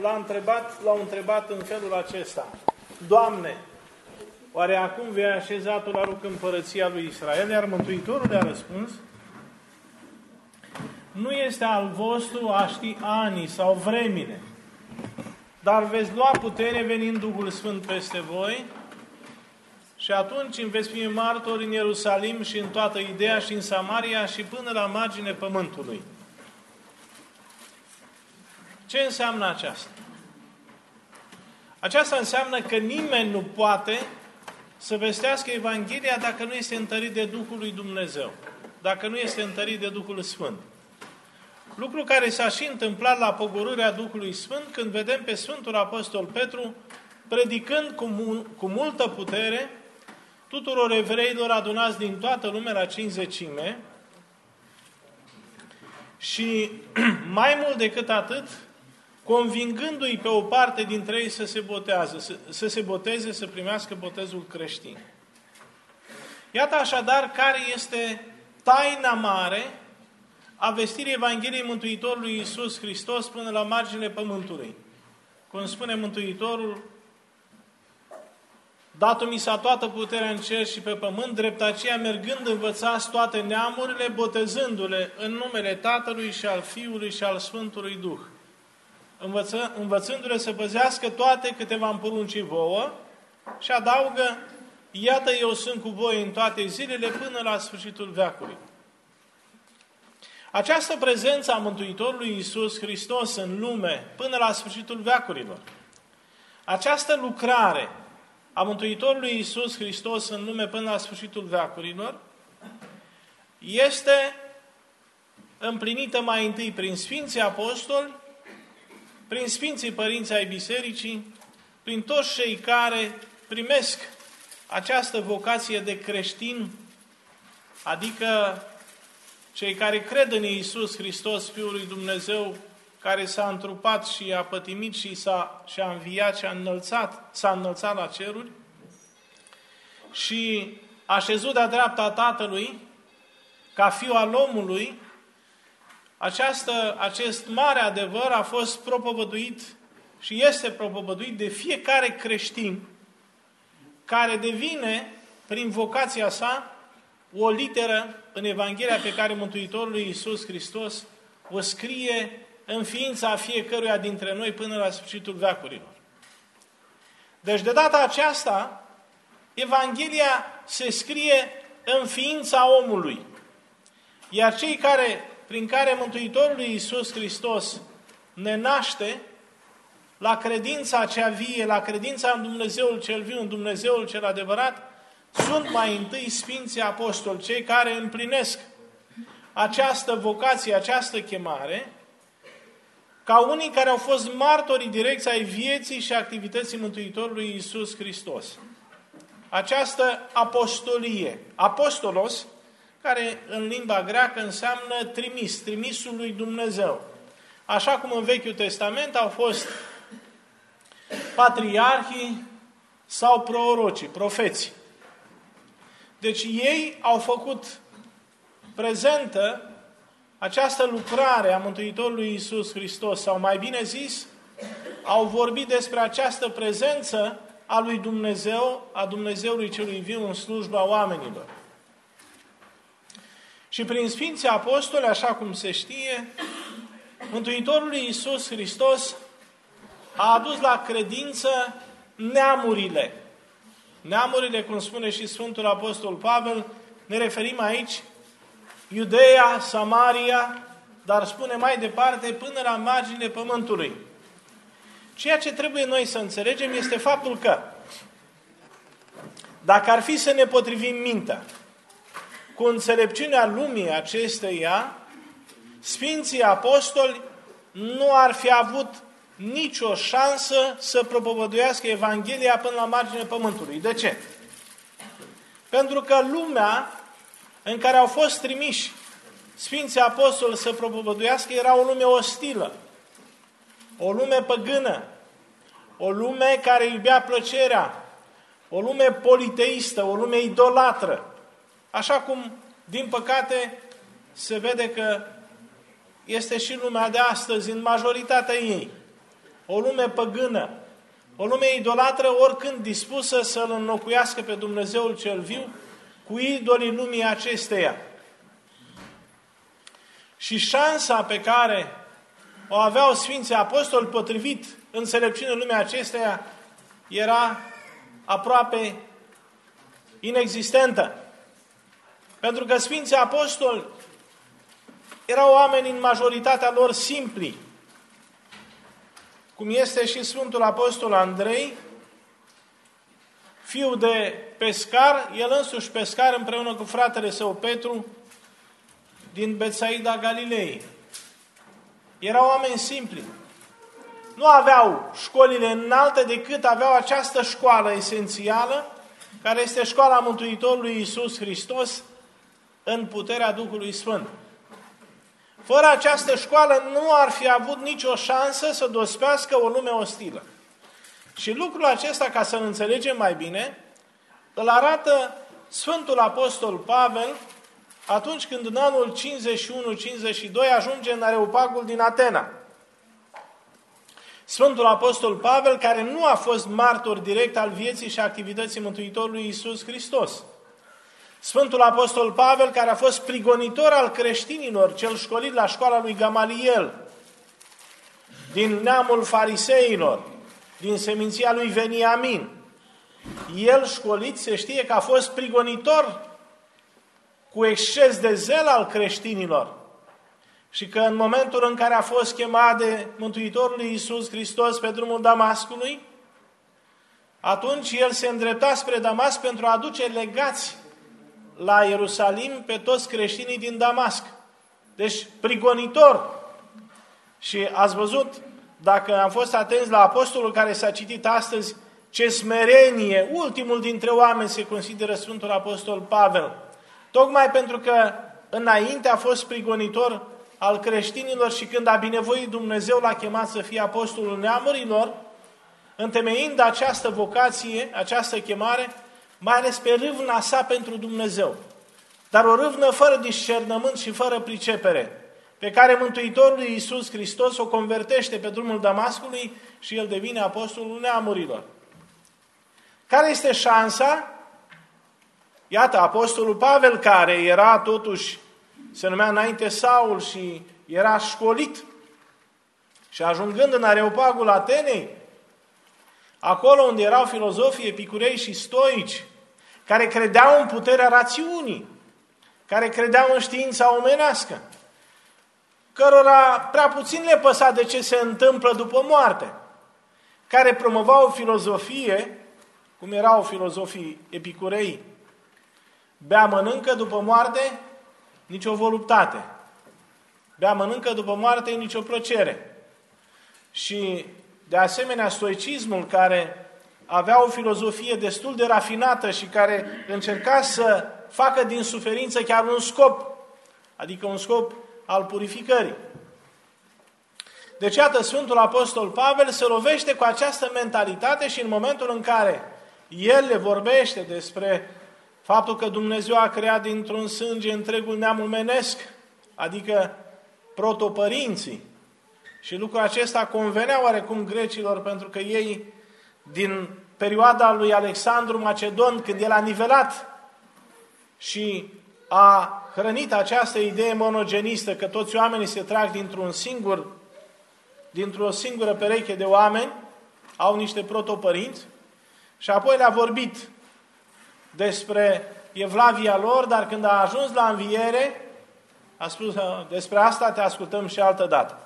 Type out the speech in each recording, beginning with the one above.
l-a întrebat, l-au întrebat în felul acesta. Doamne, oare acum vei așeza tu la ruc împărăția lui Israel? Iar Mântuitorul le-a răspuns, nu este al vostru a ști anii sau vremile, dar veți lua putere venind Duhul Sfânt peste voi și atunci îmi veți fi martori în Ierusalim și în toată Ideea și în Samaria și până la margine pământului. Ce înseamnă aceasta? Aceasta înseamnă că nimeni nu poate să vestească Evanghelia dacă nu este întărit de Duhul lui Dumnezeu, dacă nu este întărit de Duhul Sfânt. Lucru care s-a și întâmplat la pogorârea Duhului Sfânt când vedem pe Sfântul Apostol Petru predicând cu, mul- cu multă putere tuturor evreilor adunați din toată lumea la cinzecime și mai mult decât atât, convingându-i pe o parte dintre ei să se botează, să, să se boteze, să primească botezul creștin. Iată așadar care este taina mare a vestirii Evangheliei Mântuitorului Iisus Hristos până la marginile pământului. Cum spune Mântuitorul, Dată mi s-a toată puterea în cer și pe pământ, drept aceea mergând învățați toate neamurile, botezându-le în numele Tatălui și al Fiului și al Sfântului Duh. Învăță, învățându-le să păzească toate câte v-am poruncit vouă și adaugă, iată eu sunt cu voi în toate zilele până la sfârșitul veacului. Această prezență a Mântuitorului Iisus Hristos în lume până la sfârșitul veacurilor, această lucrare a Mântuitorului Iisus Hristos în lume până la sfârșitul veacurilor, este împlinită mai întâi prin Sfinții Apostoli, prin Sfinții Părinți ai Bisericii, prin toți cei care primesc această vocație de creștin, adică cei care cred în Iisus Hristos, Fiul lui Dumnezeu, care s-a întrupat și a pătimit și s-a, și a înviat și a înălțat, s-a înălțat la ceruri și a șezut de-a dreapta Tatălui, ca fiu al omului, această, acest mare adevăr a fost propovăduit și este propovăduit de fiecare creștin care devine, prin vocația sa, o literă în Evanghelia pe care Mântuitorul Iisus Hristos o scrie în ființa fiecăruia dintre noi până la sfârșitul veacurilor. Deci de data aceasta, Evanghelia se scrie în ființa omului. Iar cei care, prin care Mântuitorul Iisus Hristos ne naște la credința cea vie, la credința în Dumnezeul cel viu, în Dumnezeul cel adevărat, sunt mai întâi Sfinții Apostoli, cei care împlinesc această vocație, această chemare, ca unii care au fost martorii direcți ai vieții și activității Mântuitorului Iisus Hristos. Această apostolie, apostolos, care în limba greacă înseamnă trimis, trimisul lui Dumnezeu. Așa cum în Vechiul Testament au fost patriarhii sau prorocii, profeții. Deci ei au făcut prezentă această lucrare a Mântuitorului Iisus Hristos, sau mai bine zis, au vorbit despre această prezență a lui Dumnezeu, a Dumnezeului celui viu în slujba oamenilor. Și prin Sfinții Apostoli, așa cum se știe, Mântuitorul Iisus Hristos a adus la credință neamurile. Neamurile, cum spune și Sfântul Apostol Pavel, ne referim aici Iudeea, Samaria, dar spune mai departe până la marginile pământului. Ceea ce trebuie noi să înțelegem este faptul că dacă ar fi să ne potrivim mintea cu înțelepciunea lumii acesteia, Sfinții Apostoli nu ar fi avut nicio șansă să propovăduiască Evanghelia până la marginea pământului. De ce? Pentru că lumea în care au fost trimiși Sfinții Apostoli să propovăduiască era o lume ostilă, o lume păgână, o lume care iubea plăcerea, o lume politeistă, o lume idolatră. Așa cum, din păcate, se vede că este și lumea de astăzi în majoritatea ei. o lume păgână, o lume idolatră oricând dispusă să-L înlocuiască pe Dumnezeul cel viu cu idolii lumii acesteia. Și șansa pe care o aveau Sfinții Apostoli potrivit înțelepciunii lumii acesteia era aproape inexistentă. Pentru că Sfinții Apostoli erau oameni în majoritatea lor simpli, cum este și Sfântul Apostol Andrei, fiu de pescar, el însuși pescar împreună cu fratele său Petru din Betsaida Galilei. Erau oameni simpli. Nu aveau școlile înalte decât aveau această școală esențială, care este școala Mântuitorului Iisus Hristos în puterea Duhului Sfânt. Fără această școală nu ar fi avut nicio șansă să dospească o lume ostilă. Și lucrul acesta, ca să-l înțelegem mai bine, îl arată Sfântul Apostol Pavel atunci când în anul 51-52 ajunge în Areopagul din Atena. Sfântul Apostol Pavel, care nu a fost martor direct al vieții și activității Mântuitorului Iisus Hristos. Sfântul Apostol Pavel, care a fost prigonitor al creștinilor, cel școlit la școala lui Gamaliel, din neamul fariseilor, din seminția lui Veniamin. El școlit se știe că a fost prigonitor cu exces de zel al creștinilor și că în momentul în care a fost chemat de Mântuitorul Iisus Hristos pe drumul Damascului, atunci el se îndrepta spre Damasc pentru a aduce legați la Ierusalim pe toți creștinii din Damasc. Deci, prigonitor. Și ați văzut, dacă am fost atenți la apostolul care s-a citit astăzi, ce smerenie, ultimul dintre oameni se consideră Sfântul Apostol Pavel. Tocmai pentru că înainte a fost prigonitor al creștinilor și când a binevoit Dumnezeu l-a chemat să fie apostolul neamurilor, întemeind această vocație, această chemare, mai ales pe râvna sa pentru Dumnezeu. Dar o râvnă fără discernământ și fără pricepere, pe care Mântuitorul Iisus Hristos o convertește pe drumul Damascului și el devine apostolul neamurilor. Care este șansa? Iată, apostolul Pavel, care era totuși, se numea înainte Saul și era școlit, și ajungând în Areopagul Atenei, acolo unde erau filozofii epicurei și stoici, care credeau în puterea rațiunii, care credeau în știința omenească, cărora prea puțin le păsa de ce se întâmplă după moarte, care promovau o filozofie, cum erau filozofii epicurei, bea mănâncă după moarte, nicio voluptate. Bea mănâncă după moarte, nicio plăcere. Și de asemenea stoicismul care avea o filozofie destul de rafinată și care încerca să facă din suferință chiar un scop, adică un scop al purificării. Deci, iată, Sfântul Apostol Pavel se lovește cu această mentalitate și în momentul în care el le vorbește despre faptul că Dumnezeu a creat dintr-un sânge întregul neam umenesc, adică protopărinții, și lucrul acesta convenea oarecum grecilor pentru că ei din perioada lui Alexandru Macedon, când el a nivelat și a hrănit această idee monogenistă că toți oamenii se trag dintr-un singur, dintr-o singură pereche de oameni, au niște protopărinți, și apoi le-a vorbit despre evlavia lor, dar când a ajuns la înviere, a spus, despre asta te ascultăm și altă dată.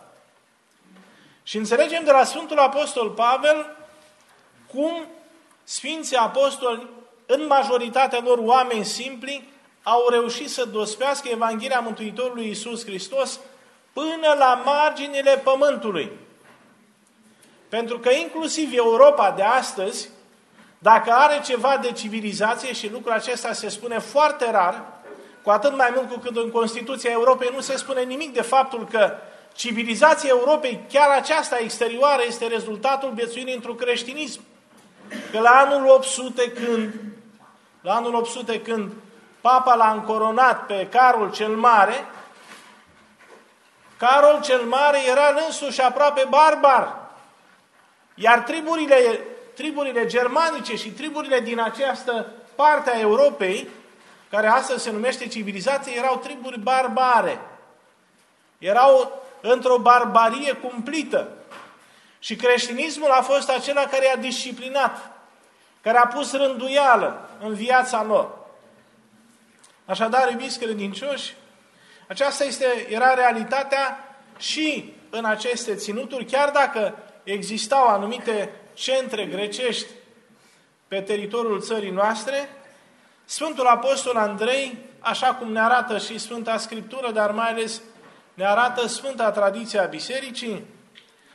Și înțelegem de la Sfântul Apostol Pavel cum Sfinții Apostoli, în majoritatea lor oameni simpli, au reușit să dospească Evanghelia Mântuitorului Iisus Hristos până la marginile pământului. Pentru că inclusiv Europa de astăzi, dacă are ceva de civilizație, și lucrul acesta se spune foarte rar, cu atât mai mult cu cât în Constituția Europei nu se spune nimic de faptul că civilizația Europei, chiar aceasta exterioară, este rezultatul viețuirii într-un creștinism. Că la anul 800 când, la anul 800 când papa l-a încoronat pe Carol cel Mare, Carol cel Mare era însuși aproape barbar. Iar triburile, triburile germanice și triburile din această parte a Europei, care astăzi se numește civilizație, erau triburi barbare. Erau într-o barbarie cumplită. Și creștinismul a fost acela care i-a disciplinat, care a pus rânduială în viața lor. Așadar, iubiți credincioși, aceasta este, era realitatea și în aceste ținuturi, chiar dacă existau anumite centre grecești pe teritoriul țării noastre, Sfântul Apostol Andrei, așa cum ne arată și Sfânta Scriptură, dar mai ales ne arată Sfânta Tradiție a Bisericii,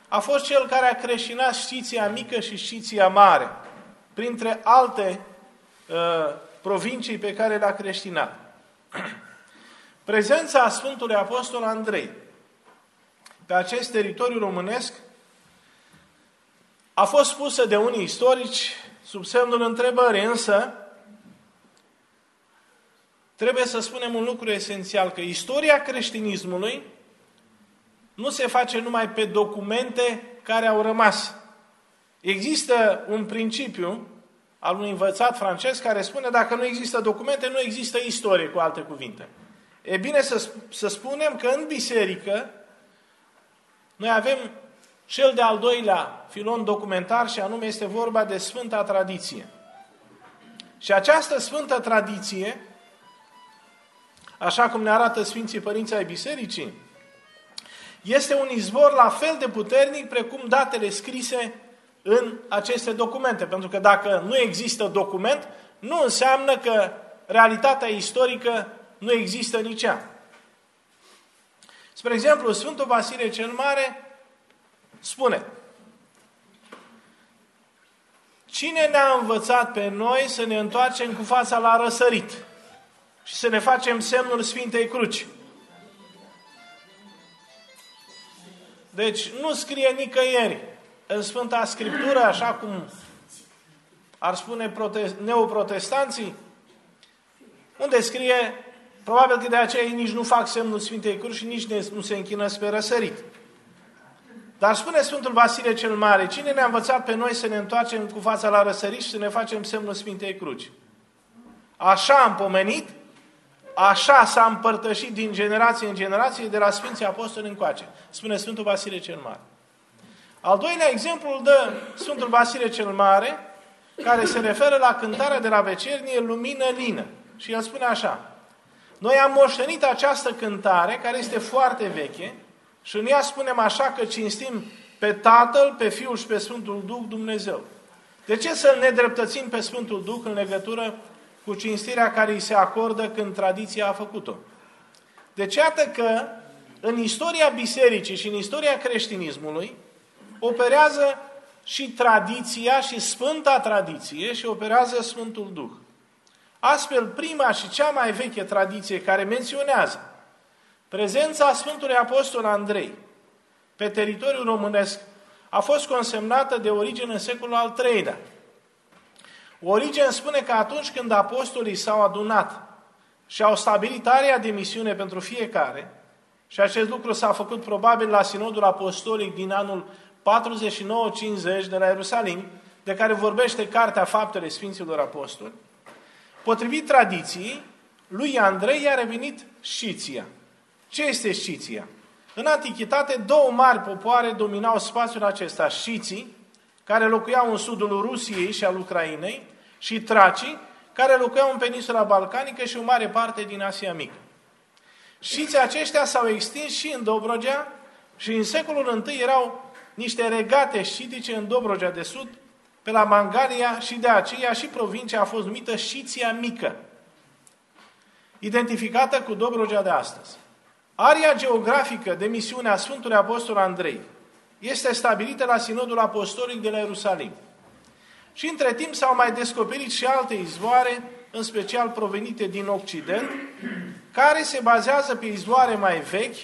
a fost cel care a creștinat știția mică și știția mare, printre alte uh, provincii pe care le-a creștinat. Prezența Sfântului Apostol Andrei pe acest teritoriu românesc a fost pusă de unii istorici sub semnul întrebării, însă trebuie să spunem un lucru esențial, că istoria creștinismului nu se face numai pe documente care au rămas. Există un principiu al unui învățat francez care spune dacă nu există documente, nu există istorie, cu alte cuvinte. E bine să, să spunem că în biserică noi avem cel de-al doilea filon documentar și anume este vorba de Sfânta Tradiție. Și această Sfântă Tradiție, așa cum ne arată Sfinții Părinții ai Bisericii, este un izvor la fel de puternic precum datele scrise în aceste documente. Pentru că dacă nu există document, nu înseamnă că realitatea istorică nu există nici ea. Spre exemplu, Sfântul Vasile cel Mare spune Cine ne-a învățat pe noi să ne întoarcem cu fața la răsărit și să ne facem semnul Sfintei Cruci? Deci nu scrie nicăieri în Sfânta Scriptură, așa cum ar spune neoprotestanții, unde scrie, probabil că de aceea ei nici nu fac semnul Sfintei Cruci și nici nu se închină spre răsărit. Dar spune Sfântul Vasile cel Mare, cine ne-a învățat pe noi să ne întoarcem cu fața la răsărit și să ne facem semnul Sfintei Cruci? Așa am pomenit, așa s-a împărtășit din generație în generație de la Sfinții Apostoli încoace. Spune Sfântul Vasile cel Mare. Al doilea exemplu îl dă Sfântul Vasile cel Mare, care se referă la cântarea de la vecernie Lumină Lină. Și el spune așa, noi am moștenit această cântare, care este foarte veche, și în ea spunem așa că cinstim pe Tatăl, pe Fiul și pe Sfântul Duh Dumnezeu. De ce să ne dreptățim pe Sfântul Duh în legătură cu cinstirea care îi se acordă când tradiția a făcut-o? Deci iată că în istoria bisericii și în istoria creștinismului operează și tradiția și sfânta tradiție și operează Sfântul Duh. Astfel, prima și cea mai veche tradiție care menționează prezența Sfântului Apostol Andrei pe teritoriul românesc a fost consemnată de origine în secolul al III-lea. Origen spune că atunci când apostolii s-au adunat și au stabilit area de misiune pentru fiecare, și acest lucru s-a făcut probabil la Sinodul Apostolic din anul 49-50 de la Ierusalim, de care vorbește Cartea Faptele Sfinților Apostoli, potrivit tradiției, lui Andrei i-a revenit Șiția. Ce este Șiția? În antichitate, două mari popoare dominau spațiul acesta, șiții, care locuiau în sudul Rusiei și al Ucrainei, și tracii, care locuiau în peninsula balcanică și o mare parte din Asia Mică. Șiții aceștia s-au extins și în Dobrogea și în secolul I erau niște regate șitice în Dobrogea de Sud, pe la Mangalia și de aceea și provincia a fost numită Șiția Mică, identificată cu Dobrogea de astăzi. Aria geografică de misiune a Sfântului Apostol Andrei este stabilită la Sinodul Apostolic de la Ierusalim. Și între timp s-au mai descoperit și alte izvoare, în special provenite din Occident, care se bazează pe izvoare mai vechi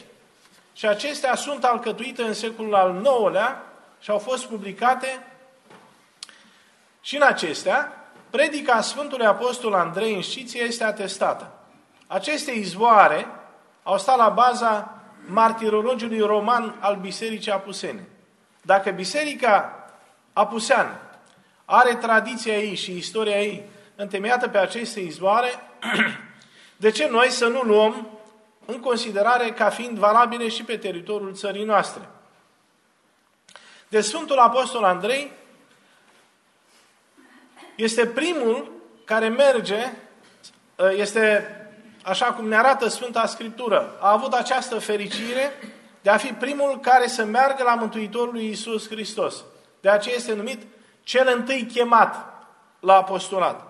și acestea sunt alcătuite în secolul al IX-lea și au fost publicate și în acestea, predica Sfântului Apostol Andrei în Știție este atestată. Aceste izvoare au stat la baza martirologiului roman al Bisericii Apusene. Dacă Biserica apusean, are tradiția ei și istoria ei întemeiată pe aceste izvoare, de ce noi să nu luăm în considerare ca fiind valabile și pe teritoriul țării noastre? De Sfântul Apostol Andrei este primul care merge, este așa cum ne arată Sfânta Scriptură, a avut această fericire de a fi primul care să meargă la Mântuitorul lui Isus Hristos. De aceea este numit cel întâi chemat la apostolat.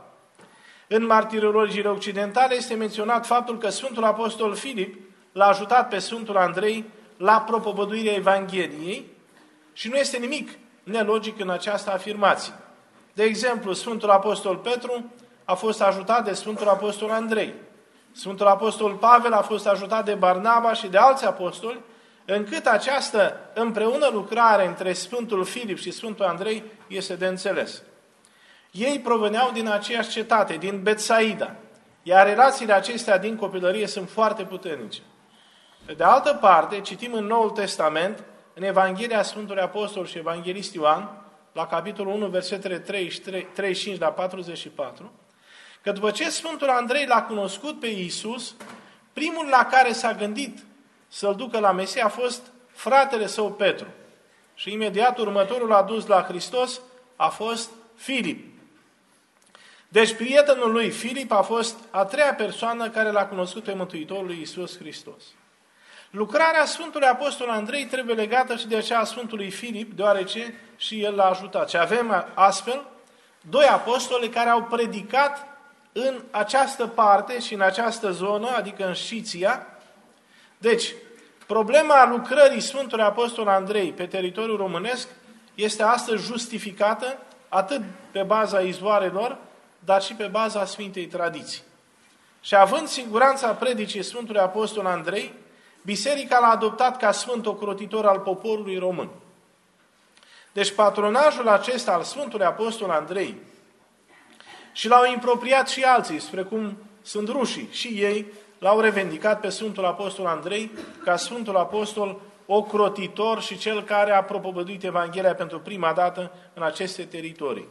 În martirologiile occidentale este menționat faptul că Sfântul Apostol Filip l-a ajutat pe Sfântul Andrei la propovăduirea Evangheliei și nu este nimic nelogic în această afirmație. De exemplu, Sfântul Apostol Petru a fost ajutat de Sfântul Apostol Andrei. Sfântul Apostol Pavel a fost ajutat de Barnaba și de alți apostoli, încât această împreună lucrare între Sfântul Filip și Sfântul Andrei este de înțeles. Ei proveneau din aceeași cetate, din Betsaida, iar relațiile acestea din copilărie sunt foarte puternice. Pe de altă parte, citim în Noul Testament, în Evanghelia Sfântului Apostol și Evanghelist Ioan, la capitolul 1, versetele 33, 35 la 44, că după ce Sfântul Andrei l-a cunoscut pe Iisus, primul la care s-a gândit să-l ducă la Mesia a fost fratele său Petru. Și imediat următorul adus la Hristos a fost Filip. Deci prietenul lui Filip a fost a treia persoană care l-a cunoscut pe Mântuitorul lui Isus Hristos. Lucrarea Sfântului Apostol Andrei trebuie legată și de aceea a Sfântului Filip, deoarece și el l-a ajutat. Și avem astfel doi apostoli care au predicat în această parte și în această zonă, adică în Șiția. Deci, problema lucrării Sfântului Apostol Andrei pe teritoriul românesc este astăzi justificată atât pe baza izvoarelor, dar și pe baza Sfintei Tradiții. Și având siguranța predicii Sfântului Apostol Andrei, Biserica l-a adoptat ca Sfânt Ocrotitor al poporului român. Deci patronajul acesta al Sfântului Apostol Andrei și l-au impropriat și alții, spre cum sunt rușii, și ei l-au revendicat pe Sfântul Apostol Andrei ca Sfântul Apostol ocrotitor și cel care a propovăduit Evanghelia pentru prima dată în aceste teritorii.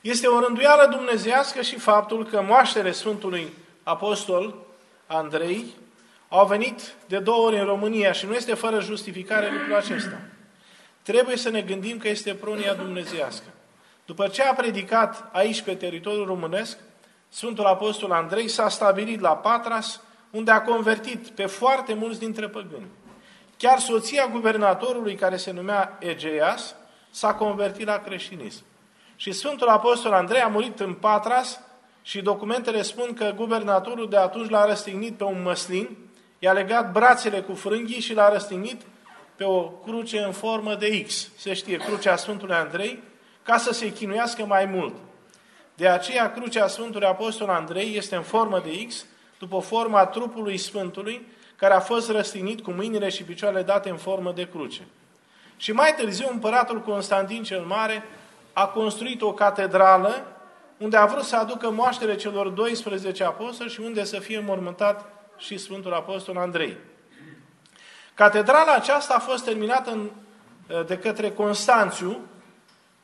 Este o rânduială dumnezească și faptul că moaștele Sfântului Apostol Andrei au venit de două ori în România și nu este fără justificare lucrul acesta. Trebuie să ne gândim că este pronia dumnezească. După ce a predicat aici pe teritoriul românesc, Sfântul Apostol Andrei s-a stabilit la Patras, unde a convertit pe foarte mulți dintre păgâni. Chiar soția guvernatorului, care se numea Egeas, s-a convertit la creștinism. Și Sfântul Apostol Andrei a murit în Patras și documentele spun că guvernatorul de atunci l-a răstignit pe un măslin, i-a legat brațele cu frânghii și l-a răstignit pe o cruce în formă de X. Se știe, crucea Sfântului Andrei, ca să se chinuiască mai mult. De aceea, crucea Sfântului Apostol Andrei este în formă de X, după forma trupului Sfântului, care a fost răstignit cu mâinile și picioarele date în formă de cruce. Și mai târziu, împăratul Constantin cel Mare a construit o catedrală unde a vrut să aducă moaștele celor 12 apostoli și unde să fie mormântat și Sfântul Apostol Andrei. Catedrala aceasta a fost terminată în, de către Constanțiu,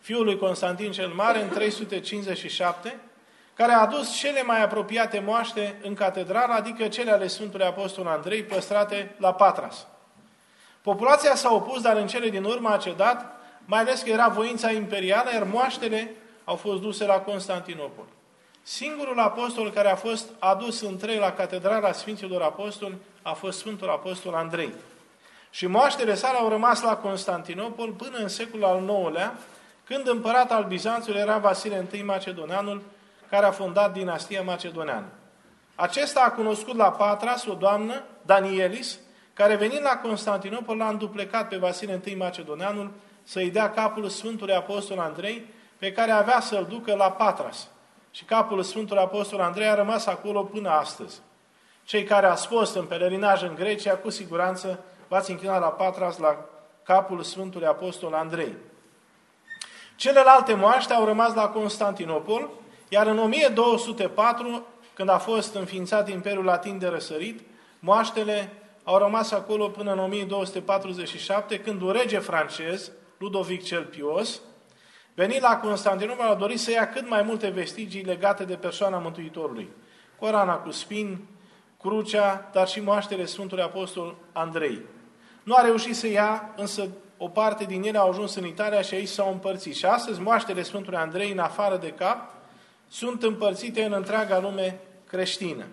fiul lui Constantin cel Mare, în 357, care a adus cele mai apropiate moaște în catedrală, adică cele ale Sfântului Apostol Andrei, păstrate la Patras. Populația s-a opus, dar în cele din urmă a cedat, mai ales că era voința imperială, iar moaștele au fost duse la Constantinopol. Singurul apostol care a fost adus întreg la Catedrala Sfinților Apostoli a fost Sfântul Apostol Andrei. Și moaștele sale au rămas la Constantinopol până în secolul al IX-lea, când împărat al Bizanțului era Vasile I Macedoneanul, care a fondat dinastia macedoneană. Acesta a cunoscut la Patras o doamnă, Danielis, care venind la Constantinopol l-a înduplecat pe Vasile I Macedoneanul să-i dea capul Sfântului Apostol Andrei, pe care avea să-l ducă la Patras. Și capul Sfântului Apostol Andrei a rămas acolo până astăzi. Cei care ați fost în pelerinaj în Grecia, cu siguranță v-ați închinat la Patras la capul Sfântului Apostol Andrei. Celelalte moaște au rămas la Constantinopol, iar în 1204, când a fost înființat Imperiul Latin de Răsărit, moaștele au rămas acolo până în 1247, când un rege francez, Ludovic cel Pios, venit la Constantinopol, a dorit să ia cât mai multe vestigii legate de persoana Mântuitorului. Corana cu spin, crucea, dar și moaștele Sfântului Apostol Andrei. Nu a reușit să ia, însă o parte din ele au ajuns în Italia și aici s-au împărțit. Și astăzi moaștele Sfântului Andrei, în afară de cap, sunt împărțite în întreaga lume creștină.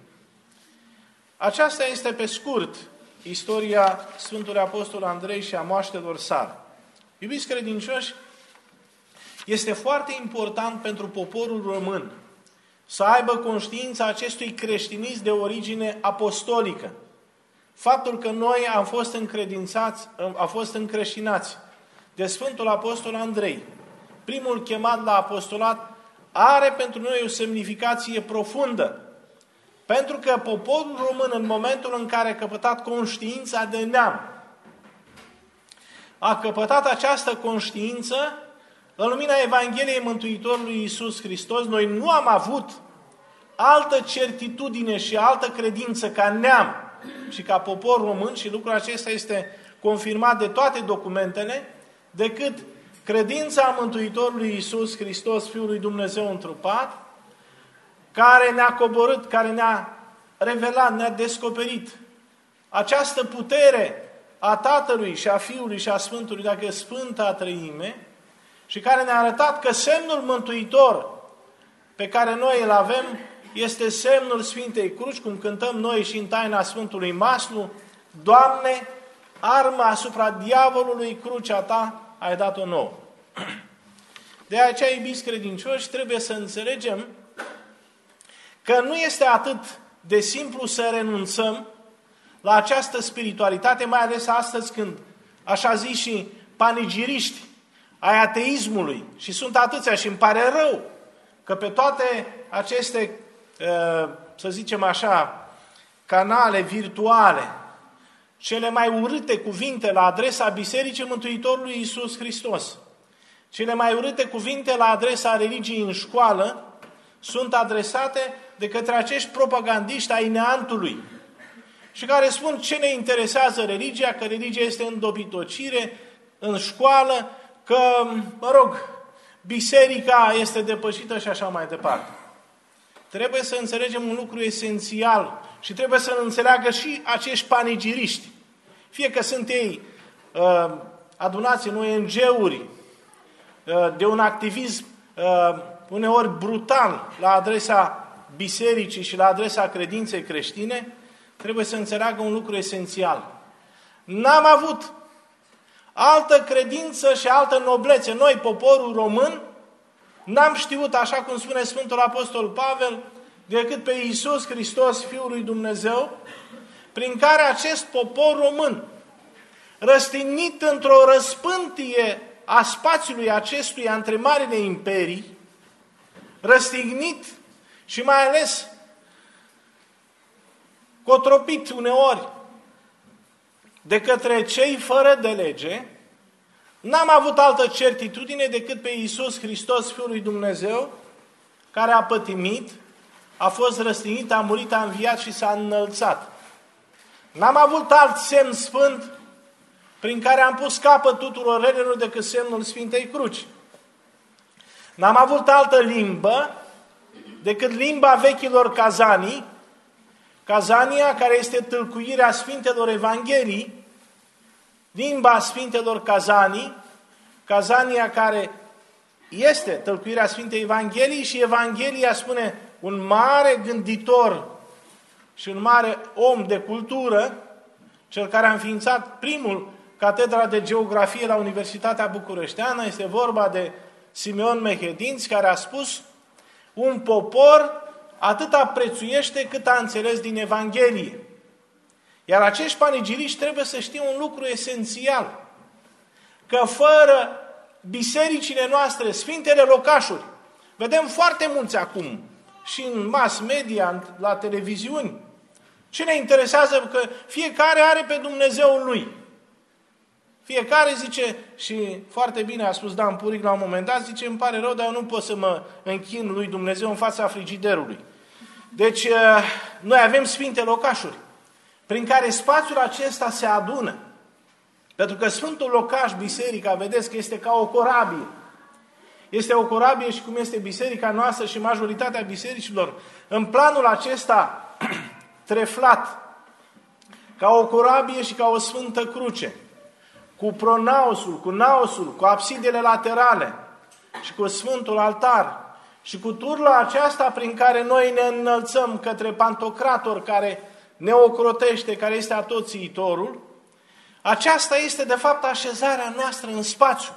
Aceasta este, pe scurt, istoria Sfântului Apostol Andrei și a moaștelor sale. Iubiți credincioși, este foarte important pentru poporul român să aibă conștiința acestui creștinism de origine apostolică. Faptul că noi am fost încredințați, am fost încreștinați de Sfântul Apostol Andrei, primul chemat la apostolat, are pentru noi o semnificație profundă. Pentru că poporul român, în momentul în care a căpătat conștiința de neam, a căpătat această conștiință, în lumina Evangheliei Mântuitorului Iisus Hristos, noi nu am avut altă certitudine și altă credință ca neam și ca popor român, și lucrul acesta este confirmat de toate documentele, decât credința Mântuitorului Iisus Hristos, Fiul lui Dumnezeu întrupat, care ne-a coborât, care ne-a revelat, ne-a descoperit. Această putere a Tatălui și a Fiului și a Sfântului, dacă e Sfânta Trăime, și care ne-a arătat că semnul mântuitor pe care noi îl avem este semnul Sfintei Cruci, cum cântăm noi și în taina Sfântului Maslu, Doamne, arma asupra diavolului, crucea ta ai dat-o nouă. De aceea, iubiți credincioși, trebuie să înțelegem că nu este atât de simplu să renunțăm la această spiritualitate, mai ales astăzi când, așa zis și panigiriști ai ateismului, și sunt atâția și îmi pare rău că pe toate aceste, ă, să zicem așa, canale virtuale, cele mai urâte cuvinte la adresa Bisericii Mântuitorului Iisus Hristos, cele mai urâte cuvinte la adresa religiei în școală, sunt adresate de către acești propagandiști ai neantului și care spun ce ne interesează religia, că religia este în dobitocire, în școală, că, mă rog, biserica este depășită și așa mai departe. Trebuie să înțelegem un lucru esențial și trebuie să înțeleagă și acești panigiriști. Fie că sunt ei uh, adunați în ONG-uri uh, de un activism uh, uneori brutal la adresa bisericii și la adresa credinței creștine, trebuie să înțeleagă un lucru esențial. N-am avut altă credință și altă noblețe. Noi, poporul român, n-am știut, așa cum spune Sfântul Apostol Pavel, decât pe Iisus Hristos, Fiul lui Dumnezeu, prin care acest popor român, răstignit într-o răspântie a spațiului acestuia între marile imperii, răstignit și mai ales cotropit uneori de către cei fără de lege, n-am avut altă certitudine decât pe Iisus Hristos, Fiul lui Dumnezeu, care a pătimit, a fost răstignit, a murit, a înviat și s-a înălțat. N-am avut alt semn sfânt prin care am pus capăt tuturor relelor decât semnul Sfintei Cruci. N-am avut altă limbă decât limba vechilor cazanii, Cazania, care este tâlcuirea Sfintelor Evanghelii, limba Sfintelor Cazanii, Cazania care este tâlcuirea Sfintei Evanghelii și Evanghelia spune un mare gânditor și un mare om de cultură, cel care a înființat primul catedra de geografie la Universitatea Bucureșteană, este vorba de Simeon Mehedinți, care a spus un popor atâta prețuiește cât a înțeles din Evanghelie. Iar acești panegiriști trebuie să știe un lucru esențial, că fără bisericile noastre, sfintele locașuri, vedem foarte mulți acum, și în mass media, la televiziuni, ce ne interesează? Că fiecare are pe Dumnezeul lui. Fiecare zice, și foarte bine a spus Dan Puric la un moment dat, zice, îmi pare rău, dar eu nu pot să mă închin lui Dumnezeu în fața frigiderului. Deci, uh, noi avem sfinte locașuri, prin care spațiul acesta se adună. Pentru că Sfântul Locaș, biserica, vedeți că este ca o corabie. Este o corabie și cum este biserica noastră și majoritatea bisericilor. În planul acesta treflat, ca o corabie și ca o sfântă cruce, cu pronaosul, cu naosul, cu absidele laterale și cu sfântul altar și cu turla aceasta prin care noi ne înălțăm către Pantocrator care ne ocrotește, care este atoțiitorul, aceasta este de fapt așezarea noastră în spațiu.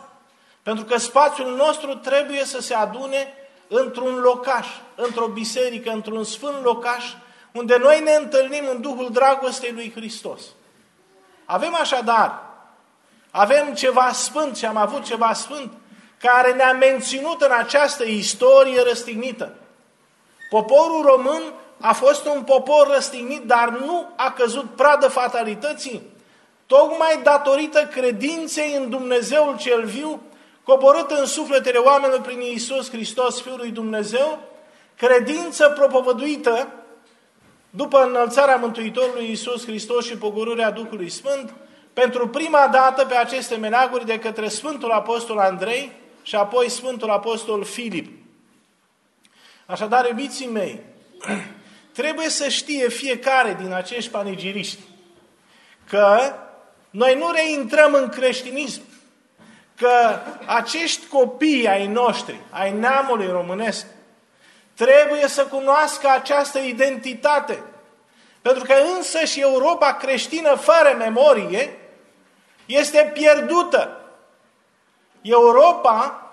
Pentru că spațiul nostru trebuie să se adune într-un locaș, într-o biserică, într-un sfânt locaș, unde noi ne întâlnim în Duhul Dragostei lui Hristos. Avem așadar, avem ceva sfânt și am avut ceva sfânt care ne-a menținut în această istorie răstignită. Poporul român a fost un popor răstignit, dar nu a căzut pradă fatalității, tocmai datorită credinței în Dumnezeul cel viu, coborât în sufletele oamenilor prin Iisus Hristos, Fiul lui Dumnezeu, credință propovăduită după înălțarea Mântuitorului Iisus Hristos și pogorârea Duhului Sfânt, pentru prima dată pe aceste menaguri de către Sfântul Apostol Andrei și apoi Sfântul Apostol Filip. Așadar, iubiții mei, trebuie să știe fiecare din acești panegiriști că noi nu reintrăm în creștinism, că acești copii ai noștri, ai neamului românesc, trebuie să cunoască această identitate. Pentru că însă și Europa creștină fără memorie este pierdută. Europa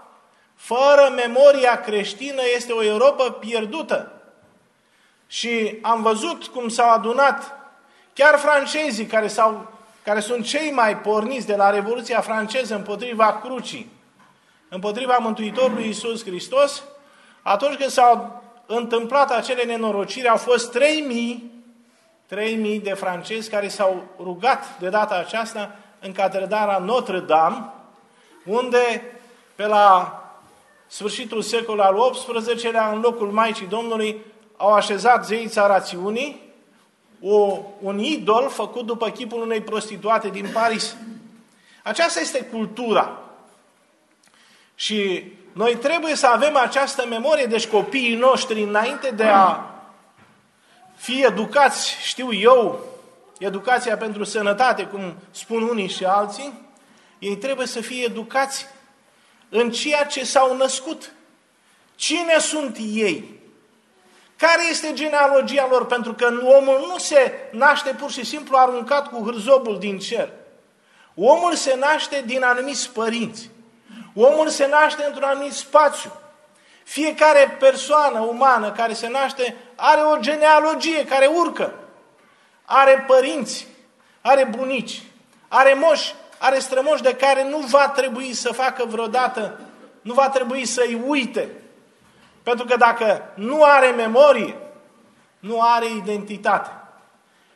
fără memoria creștină este o Europa pierdută. Și am văzut cum s-au adunat chiar francezii care, s-au, care sunt cei mai porniți de la Revoluția franceză împotriva crucii, împotriva Mântuitorului Iisus Hristos, atunci când s-au întâmplat acele nenorociri, au fost 3000 3000 de francezi care s-au rugat de data aceasta în catedrala Notre-Dame, unde pe la sfârșitul secolului al XVIII-lea, în locul Maicii Domnului, au așezat zeița rațiunii, o, un idol făcut după chipul unei prostituate din Paris. Aceasta este cultura. Și noi trebuie să avem această memorie, deci copiii noștri, înainte de a fi educați, știu eu, educația pentru sănătate, cum spun unii și alții, ei trebuie să fie educați în ceea ce s-au născut. Cine sunt ei? Care este genealogia lor? Pentru că omul nu se naște pur și simplu aruncat cu hârzobul din cer. Omul se naște din anumiți părinți. Omul se naște într-un anumit spațiu. Fiecare persoană umană care se naște are o genealogie care urcă. Are părinți, are bunici, are moși, are strămoși de care nu va trebui să facă vreodată, nu va trebui să-i uite. Pentru că dacă nu are memorie, nu are identitate.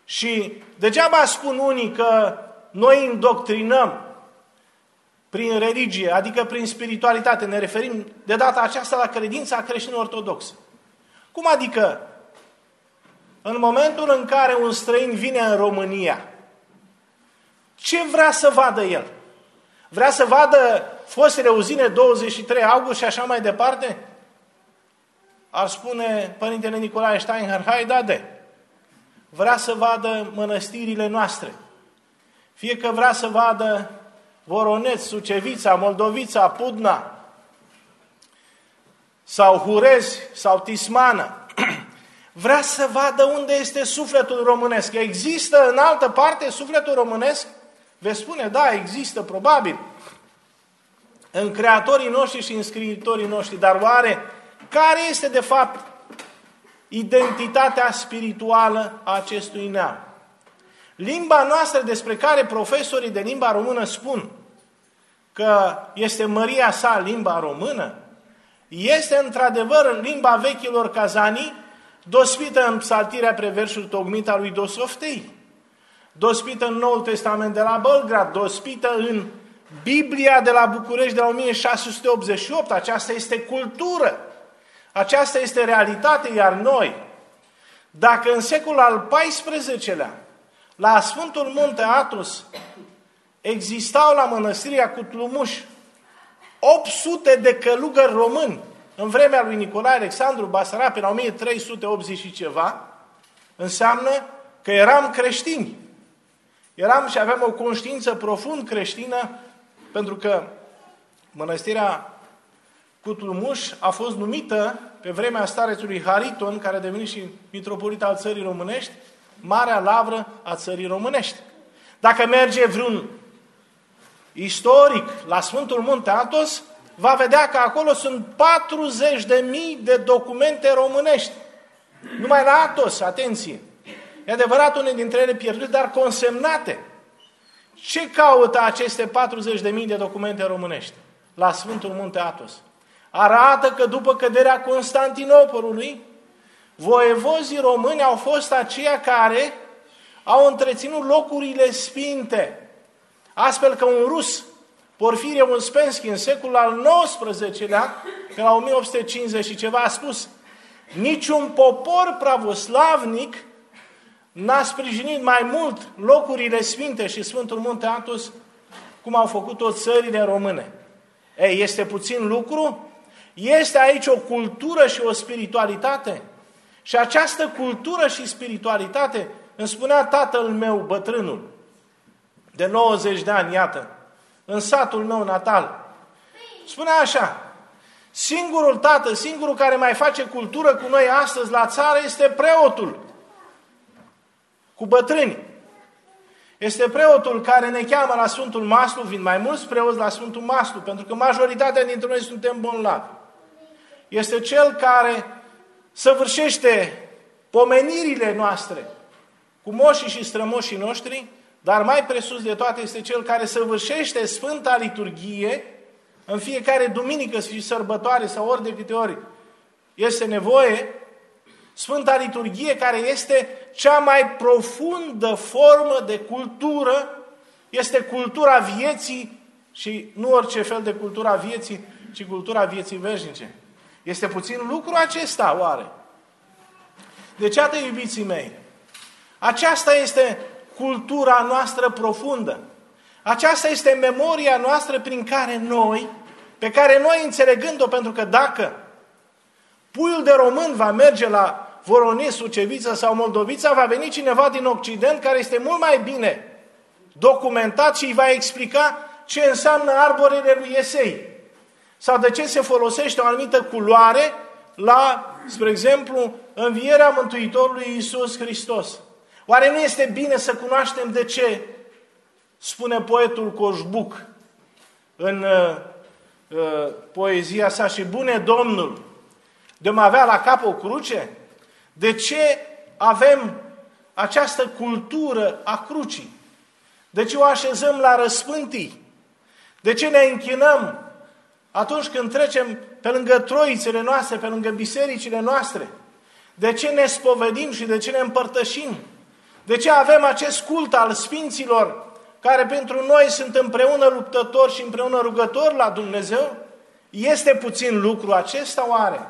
Și degeaba spun unii că noi îndoctrinăm prin religie, adică prin spiritualitate. Ne referim de data aceasta la credința creștină ortodoxă. Cum adică? În momentul în care un străin vine în România, ce vrea să vadă el? Vrea să vadă fostele uzine 23 august și așa mai departe? Ar spune Părintele Nicolae Steinhardt, hai da de. Vrea să vadă mănăstirile noastre. Fie că vrea să vadă Voroneț, Sucevița, Moldovița, Pudna, sau Hurez, sau Tismană. Vrea să vadă unde este sufletul românesc. Există în altă parte sufletul românesc? Veți spune, da, există, probabil, în creatorii noștri și în scriitorii noștri, dar oare care este de fapt identitatea spirituală a acestui neam? Limba noastră despre care profesorii de limba română spun că este măria sa limba română, este într-adevăr limba vechilor cazanii, dospită în psaltirea preversul tocmit al lui Dosoftei dospită în Noul Testament de la Belgrad, dospită în Biblia de la București de la 1688. Aceasta este cultură. Aceasta este realitate, iar noi, dacă în secolul al XIV-lea, la Sfântul Munte Atos, existau la mănăstirea Cutlumuș 800 de călugări români în vremea lui Nicolae Alexandru Basarab, în 1380 și ceva, înseamnă că eram creștini. Eram și aveam o conștiință profund creștină, pentru că mănăstirea Cutlumuș a fost numită pe vremea starețului Hariton, care a devenit și mitropolit al țării românești, Marea Lavră a țării românești. Dacă merge vreun istoric la Sfântul Munte Atos, va vedea că acolo sunt 40.000 de documente românești. Numai la Atos, atenție. E adevărat, unele dintre ele pierdute, dar consemnate. Ce caută aceste 40.000 de documente românești la Sfântul Munte Atos? Arată că după căderea Constantinopolului, voievozii români au fost aceia care au întreținut locurile sfinte. Astfel că un rus, Porfirie Uspenschi, în secolul al XIX-lea, pe la 1850 și ceva, a spus niciun popor pravoslavnic n-a sprijinit mai mult locurile sfinte și Sfântul Munte Atos cum au făcut-o țările române. Ei, este puțin lucru? Este aici o cultură și o spiritualitate? Și această cultură și spiritualitate, îmi spunea tatăl meu, bătrânul, de 90 de ani, iată, în satul meu natal, spunea așa, singurul tată, singurul care mai face cultură cu noi astăzi la țară este preotul, cu bătrâni. Este preotul care ne cheamă la Sfântul Maslu, vin mai mulți preoți la Sfântul Maslu, pentru că majoritatea dintre noi suntem bolnavi. Este cel care săvârșește pomenirile noastre cu moșii și strămoșii noștri, dar mai presus de toate este cel care săvârșește Sfânta Liturghie în fiecare duminică și sărbătoare sau ori de câte ori este nevoie, Sfânta Liturghie care este cea mai profundă formă de cultură, este cultura vieții și nu orice fel de cultura vieții, ci cultura vieții veșnice. Este puțin lucru acesta, oare? Deci, atât, iubiții mei, aceasta este cultura noastră profundă. Aceasta este memoria noastră prin care noi, pe care noi înțelegând-o, pentru că dacă puiul de român va merge la Voronis, Suceviță sau Moldovița, va veni cineva din Occident care este mult mai bine documentat și îi va explica ce înseamnă arborele lui Esei. Sau de ce se folosește o anumită culoare la, spre exemplu, învierea Mântuitorului Iisus Hristos. Oare nu este bine să cunoaștem de ce spune poetul Coșbuc în uh, uh, poezia sa și bune Domnul, de mă avea la cap o cruce? De ce avem această cultură a crucii? De ce o așezăm la răspântii? De ce ne închinăm atunci când trecem pe lângă troițele noastre, pe lângă bisericile noastre? De ce ne spovedim și de ce ne împărtășim? De ce avem acest cult al Sfinților care pentru noi sunt împreună luptători și împreună rugători la Dumnezeu? Este puțin lucru acesta oare?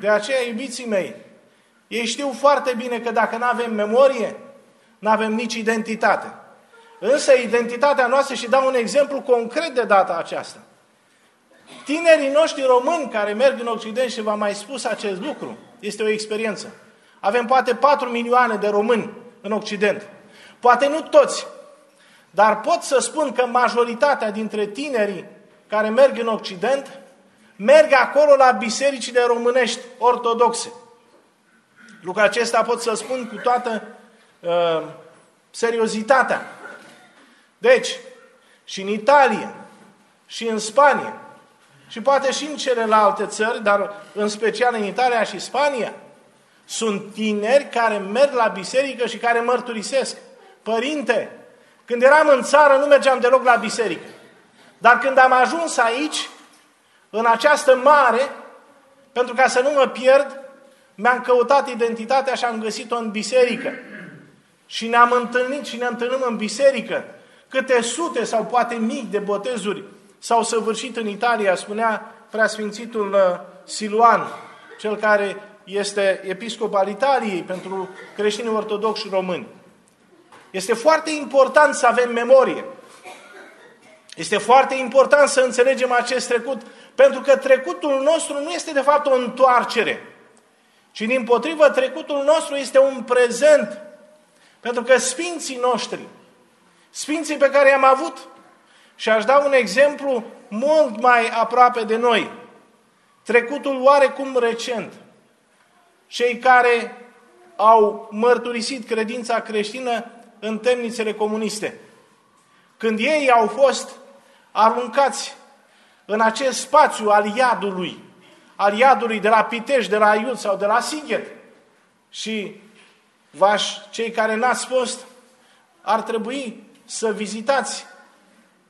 De aceea, iubiții mei, ei știu foarte bine că dacă nu avem memorie, nu avem nici identitate. Însă identitatea noastră, și dau un exemplu concret de data aceasta. Tinerii noștri români care merg în Occident și v-am mai spus acest lucru, este o experiență. Avem poate 4 milioane de români în Occident. Poate nu toți, dar pot să spun că majoritatea dintre tinerii care merg în Occident merg acolo la bisericile românești ortodoxe. Lucrul acesta pot să spun cu toată uh, seriozitatea. Deci, și în Italia, și în Spania, și poate și în celelalte țări, dar în special în Italia și Spania, sunt tineri care merg la biserică și care mărturisesc. Părinte, când eram în țară nu mergeam deloc la biserică. Dar când am ajuns aici, în această mare, pentru ca să nu mă pierd, mi-am căutat identitatea și am găsit-o în biserică. Și ne-am întâlnit și ne întâlnim în biserică. Câte sute sau poate mii de botezuri s-au săvârșit în Italia, spunea preasfințitul uh, Siluan, cel care este episcop al Italiei pentru creștinii ortodoxi români. Este foarte important să avem memorie. Este foarte important să înțelegem acest trecut, pentru că trecutul nostru nu este de fapt o întoarcere, ci din potrivă trecutul nostru este un prezent. Pentru că sfinții noștri, sfinții pe care i-am avut, și aș da un exemplu mult mai aproape de noi, trecutul oarecum recent, cei care au mărturisit credința creștină în temnițele comuniste. Când ei au fost aruncați în acest spațiu al iadului, al iadului de la Piteș, de la Iud sau de la Sighet. Și vaș, cei care n-ați fost, ar trebui să vizitați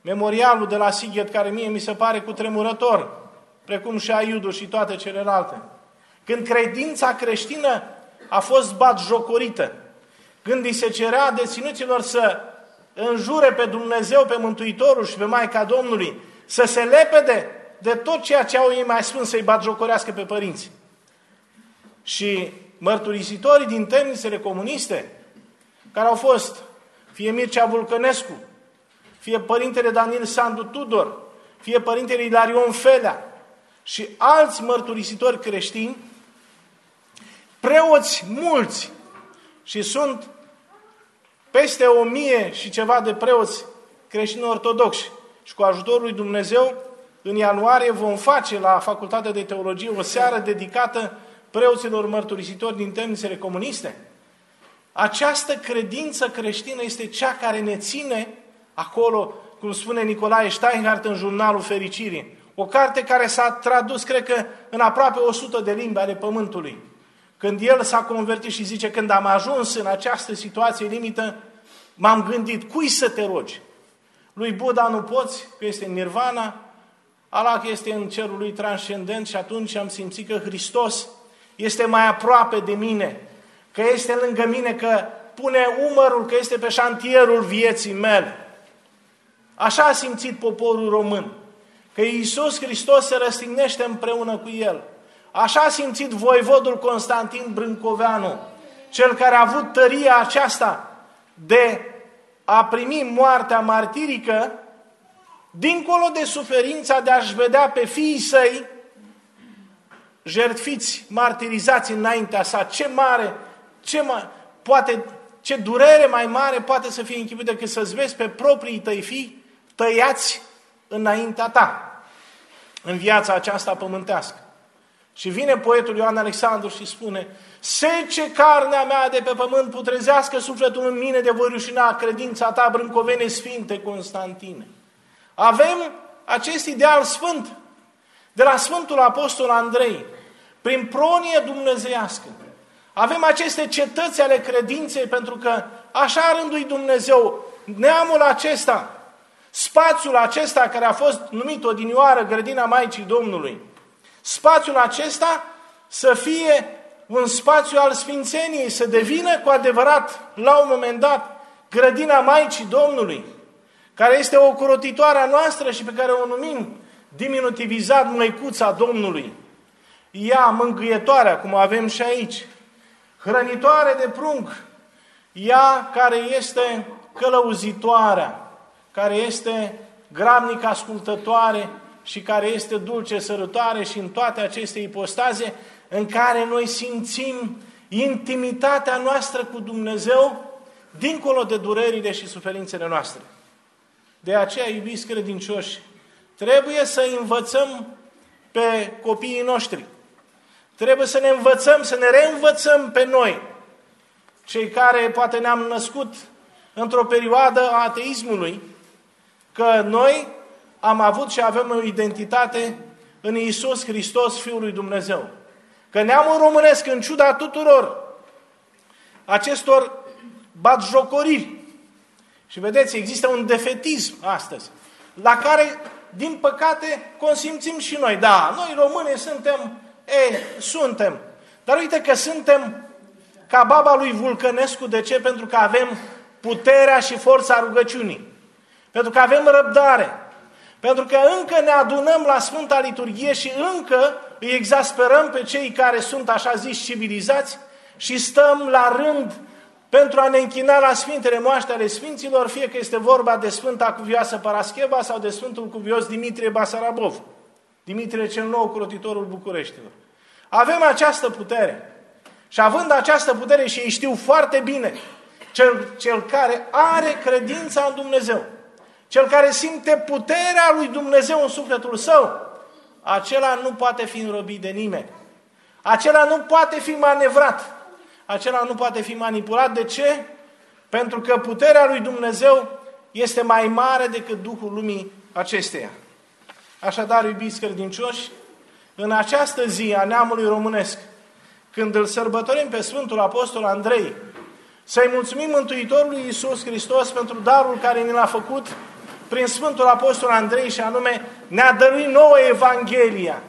memorialul de la Sighet, care mie mi se pare cu tremurător, precum și Aiudul și toate celelalte. Când credința creștină a fost batjocorită, când îi se cerea deținuților să înjure pe Dumnezeu, pe Mântuitorul și pe Maica Domnului, să se lepede de tot ceea ce au ei mai spus, să-i batjocorească pe părinți. Și mărturisitorii din temnițele comuniste, care au fost fie Mircea Vulcănescu, fie părintele Daniel Sandu Tudor, fie părintele Ilarion Felea și alți mărturisitori creștini, preoți mulți și sunt peste o mie și ceva de preoți creștini ortodoxi și cu ajutorul lui Dumnezeu, în ianuarie vom face la Facultatea de Teologie o seară dedicată preoților mărturisitori din temnițele comuniste. Această credință creștină este cea care ne ține acolo, cum spune Nicolae Steinhardt în jurnalul Fericirii. O carte care s-a tradus, cred că, în aproape 100 de limbi ale Pământului. Când el s-a convertit și zice, când am ajuns în această situație limită, m-am gândit, cui să te rogi? Lui Buddha nu poți, că este în nirvana, Allah este în cerul lui transcendent și atunci am simțit că Hristos este mai aproape de mine, că este lângă mine, că pune umărul, că este pe șantierul vieții mele. Așa a simțit poporul român, că Iisus Hristos se răstignește împreună cu el. Așa a simțit voivodul Constantin Brâncoveanu, cel care a avut tăria aceasta de a primi moartea martirică, dincolo de suferința de a-și vedea pe fiii săi jertfiți, martirizați înaintea sa, ce mare, ce, ma, poate, ce durere mai mare poate să fie închipit decât să-ți vezi pe proprii tăi fii tăiați înaintea ta, în viața aceasta pământească. Și vine poetul Ioan Alexandru și spune, Sece carnea mea de pe pământ, putrezească sufletul în mine de voi rușina credința ta, brâncovene sfinte Constantine. Avem acest ideal sfânt de la Sfântul Apostol Andrei, prin pronie dumnezeiască. Avem aceste cetăți ale credinței pentru că așa rândui Dumnezeu neamul acesta, spațiul acesta care a fost numit odinioară grădina Maicii Domnului, spațiul acesta să fie un spațiu al Sfințeniei, să devină cu adevărat, la un moment dat, grădina Maicii Domnului, care este o curotitoare a noastră și pe care o numim diminutivizat Măicuța Domnului. Ea, mângâietoarea, cum avem și aici, hrănitoare de prunc, ea care este călăuzitoarea, care este gramnic ascultătoare și care este dulce sărătoare și în toate aceste ipostaze în care noi simțim intimitatea noastră cu Dumnezeu dincolo de durerile și suferințele noastre. De aceea, iubiți credincioși, trebuie să învățăm pe copiii noștri. Trebuie să ne învățăm, să ne reînvățăm pe noi, cei care poate ne-am născut într-o perioadă a ateismului, că noi am avut și avem o identitate în Isus Hristos, Fiul lui Dumnezeu. Că neamul românesc, în ciuda tuturor acestor batjocoriri, și vedeți, există un defetism astăzi, la care, din păcate, consimțim și noi. Da, noi români suntem, e, suntem. Dar uite că suntem ca baba lui Vulcănescu. De ce? Pentru că avem puterea și forța rugăciunii. Pentru că avem răbdare. Pentru că încă ne adunăm la Sfânta Liturghie și încă îi exasperăm pe cei care sunt așa zis civilizați și stăm la rând pentru a ne închina la Sfintele Moaște ale Sfinților, fie că este vorba de Sfânta Cuvioasă Parascheva sau de Sfântul Cuvios Dimitrie Basarabov, Dimitrie cel Nou, crotitorul Bucureștilor. Avem această putere. Și având această putere și ei știu foarte bine, cel, cel care are credința în Dumnezeu, cel care simte puterea lui Dumnezeu în sufletul său, acela nu poate fi înrobit de nimeni. Acela nu poate fi manevrat. Acela nu poate fi manipulat. De ce? Pentru că puterea lui Dumnezeu este mai mare decât Duhul lumii acesteia. Așadar, iubiți credincioși, în această zi a neamului românesc, când îl sărbătorim pe Sfântul Apostol Andrei, să-i mulțumim Mântuitorului Iisus Hristos pentru darul care ne l-a făcut prin Sfântul Apostol Andrei și anume ne-a dăruit nouă Evanghelia.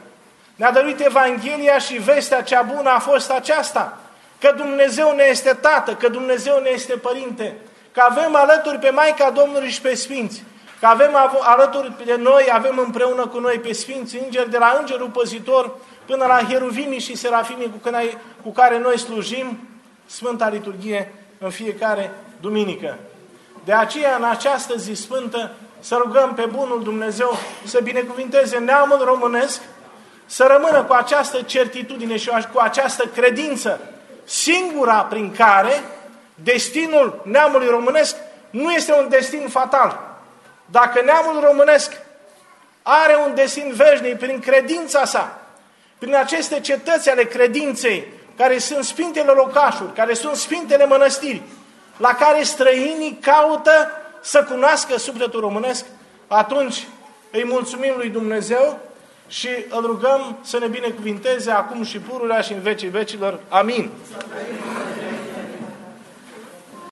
Ne-a dăruit Evanghelia și vestea cea bună a fost aceasta, că Dumnezeu ne este Tată, că Dumnezeu ne este Părinte, că avem alături pe Maica Domnului și pe Sfinți, că avem alături de noi, avem împreună cu noi pe Sfinți Îngeri, de la Îngerul Păzitor până la Heruvimii și Serafimii cu care noi slujim Sfânta Liturghie în fiecare duminică. De aceea, în această zi sfântă, să rugăm pe Bunul Dumnezeu să binecuvinteze neamul românesc, să rămână cu această certitudine și cu această credință singura prin care destinul neamului românesc nu este un destin fatal. Dacă neamul românesc are un destin veșnic prin credința sa, prin aceste cetăți ale credinței, care sunt sfintele locașuri, care sunt sfintele mănăstiri, la care străinii caută să cunoască sufletul românesc, atunci îi mulțumim lui Dumnezeu și îl rugăm să ne binecuvinteze acum și pururea și în vecii vecilor. Amin.